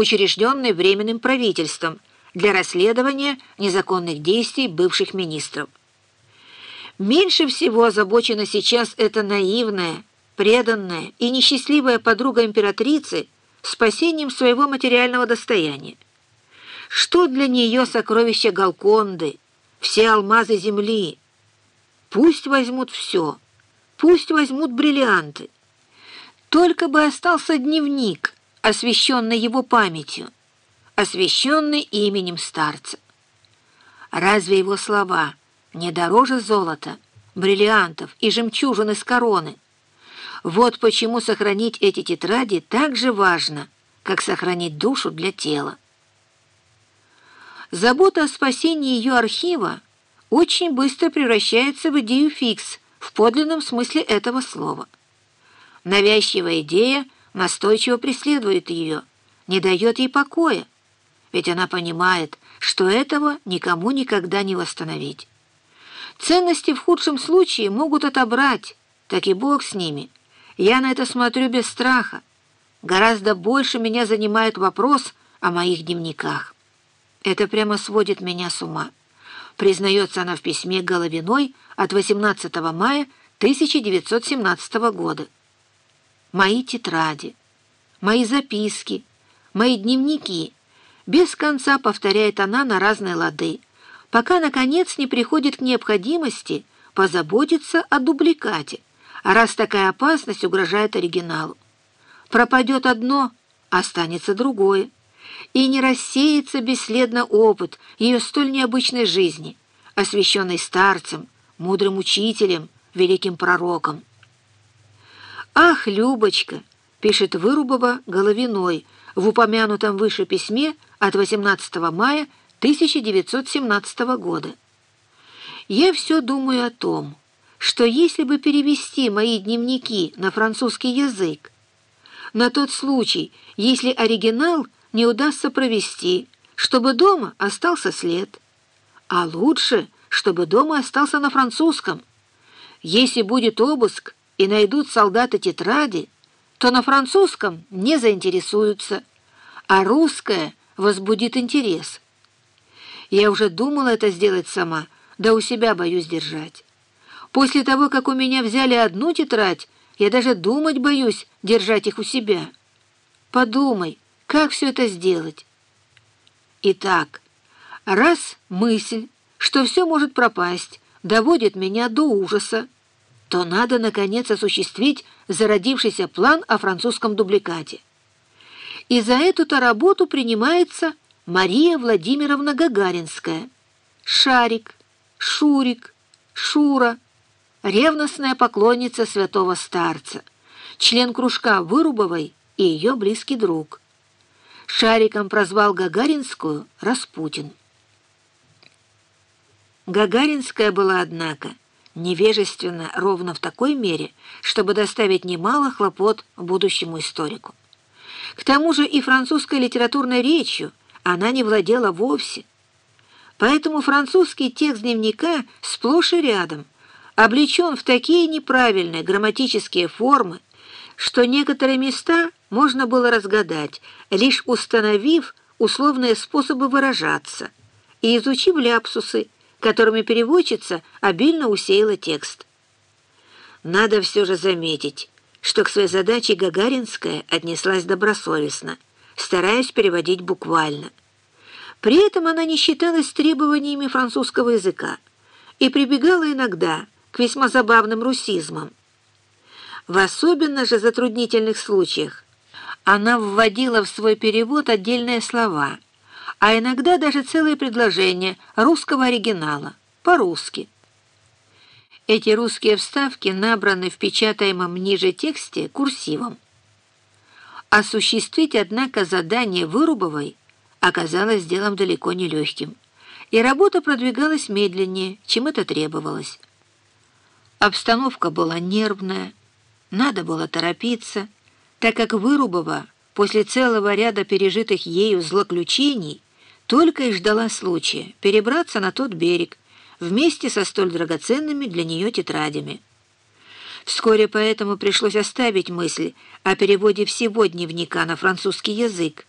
учрежденной Временным правительством для расследования незаконных действий бывших министров. Меньше всего озабочена сейчас эта наивная, преданная и несчастливая подруга императрицы спасением своего материального достояния. Что для нее сокровища Галконды, все алмазы земли? Пусть возьмут все, пусть возьмут бриллианты. Только бы остался дневник, освященный его памятью, освященный именем старца. Разве его слова не дороже золота, бриллиантов и жемчужин из короны? Вот почему сохранить эти тетради так же важно, как сохранить душу для тела. Забота о спасении ее архива очень быстро превращается в идею фикс в подлинном смысле этого слова. Навязчивая идея настойчиво преследует ее, не дает ей покоя, ведь она понимает, что этого никому никогда не восстановить. Ценности в худшем случае могут отобрать, так и Бог с ними. Я на это смотрю без страха. Гораздо больше меня занимает вопрос о моих дневниках. Это прямо сводит меня с ума. Признается она в письме Головиной от 18 мая 1917 года. Мои тетради, мои записки, мои дневники. Без конца повторяет она на разные лады, пока, наконец, не приходит к необходимости позаботиться о дубликате, раз такая опасность угрожает оригиналу. Пропадет одно, останется другое и не рассеется бесследно опыт ее столь необычной жизни, освященной старцем, мудрым учителем, великим пророком. «Ах, Любочка!» — пишет Вырубова Головиной в упомянутом выше письме от 18 мая 1917 года. «Я все думаю о том, что если бы перевести мои дневники на французский язык, на тот случай, если оригинал — не удастся провести, чтобы дома остался след. А лучше, чтобы дома остался на французском. Если будет обыск и найдут солдаты тетради, то на французском не заинтересуются, а русское возбудит интерес. Я уже думала это сделать сама, да у себя боюсь держать. После того, как у меня взяли одну тетрадь, я даже думать боюсь держать их у себя. Подумай, как все это сделать? Итак, раз мысль, что все может пропасть, доводит меня до ужаса, то надо, наконец, осуществить зародившийся план о французском дубликате. И за эту-то работу принимается Мария Владимировна Гагаринская, Шарик, Шурик, Шура, ревностная поклонница святого старца, член кружка Вырубовой и ее близкий друг. Шариком прозвал Гагаринскую Распутин. Гагаринская была, однако, невежественна ровно в такой мере, чтобы доставить немало хлопот будущему историку. К тому же и французской литературной речью она не владела вовсе. Поэтому французский текст дневника сплошь и рядом облечен в такие неправильные грамматические формы, что некоторые места можно было разгадать, лишь установив условные способы выражаться и изучив ляпсусы, которыми переводчица обильно усеяла текст. Надо все же заметить, что к своей задаче Гагаринская отнеслась добросовестно, стараясь переводить буквально. При этом она не считалась требованиями французского языка и прибегала иногда к весьма забавным русизмам, в особенно же затруднительных случаях она вводила в свой перевод отдельные слова, а иногда даже целые предложения русского оригинала, по-русски. Эти русские вставки набраны в печатаемом ниже тексте курсивом. Осуществить, однако, задание Вырубовой оказалось делом далеко не легким, и работа продвигалась медленнее, чем это требовалось. Обстановка была нервная, надо было торопиться, так как Вырубова после целого ряда пережитых ею злоключений только и ждала случая перебраться на тот берег вместе со столь драгоценными для нее тетрадями. Вскоре поэтому пришлось оставить мысль о переводе всего дневника на французский язык,